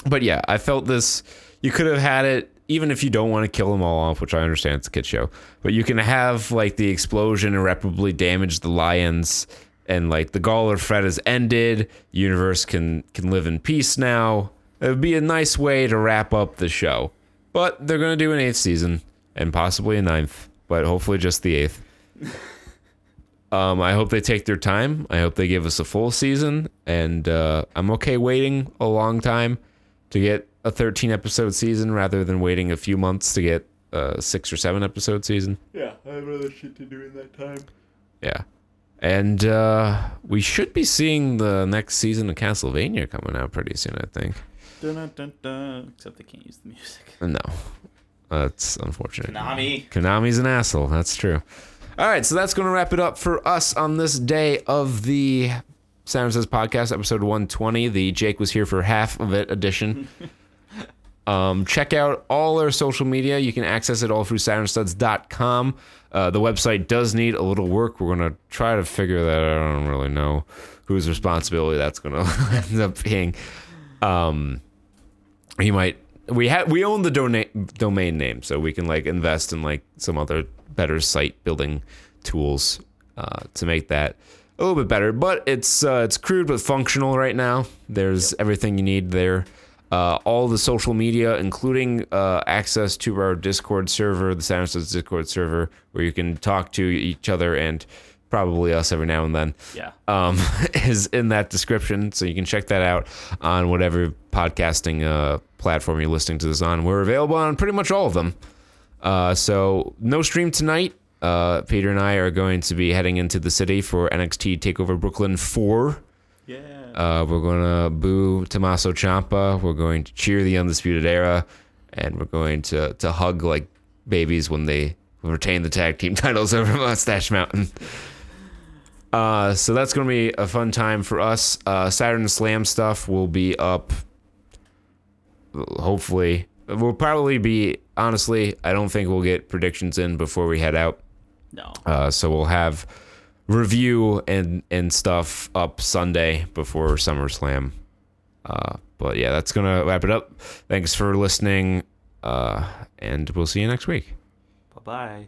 but yeah, I felt this. You could have had it even if you don't want to kill them all off, which I understand it's a kid show, but you can have like the explosion irreparably damage the lions, and like the Galra threat has ended. Universe can can live in peace now. It would be a nice way to wrap up the show. But they're gonna do an eighth season and possibly a ninth, but hopefully just the eighth. Um, I hope they take their time. I hope they give us a full season, and uh, I'm okay waiting a long time to get a 13 episode season rather than waiting a few months to get a six or seven episode season. Yeah, I have other shit to do in that time. Yeah, and uh, we should be seeing the next season of Castlevania coming out pretty soon. I think. Dun, dun, dun, dun. Except they can't use the music. No, that's unfortunate. Konami. Konami's an asshole. That's true. All right, so that's going to wrap it up for us on this day of the Siren Says podcast, episode 120. The Jake was here for half of it edition. um, check out all our social media. You can access it all through sirenstuds.com. Uh, the website does need a little work. We're going to try to figure that out. I don't really know whose responsibility that's going to end up being. Um, he might we have we own the dona- domain name so we can like invest in like some other better site building tools uh, to make that a little bit better but it's uh, it's crude but functional right now there's everything you need there uh, all the social media including uh, access to our discord server the Silences discord server where you can talk to each other and probably us every now and then Yeah. um, is in that description. So you can check that out on whatever podcasting uh, platform you're listening to this on. We're available on pretty much all of them. Uh, so no stream tonight. Uh, Peter and I are going to be heading into the city for NXT Takeover Brooklyn 4. Yeah. Uh, we're going to boo Tommaso Ciampa. We're going to cheer the Undisputed Era. And we're going to, to hug like babies when they retain the tag team titles over Mustache Mountain. Uh, so that's going to be a fun time for us. Uh, SummerSlam stuff will be up. Hopefully, we'll probably be. Honestly, I don't think we'll get predictions in before we head out. No. Uh, so we'll have review and and stuff up Sunday before SummerSlam. Uh, but yeah, that's gonna wrap it up. Thanks for listening, uh, and we'll see you next week. Bye bye.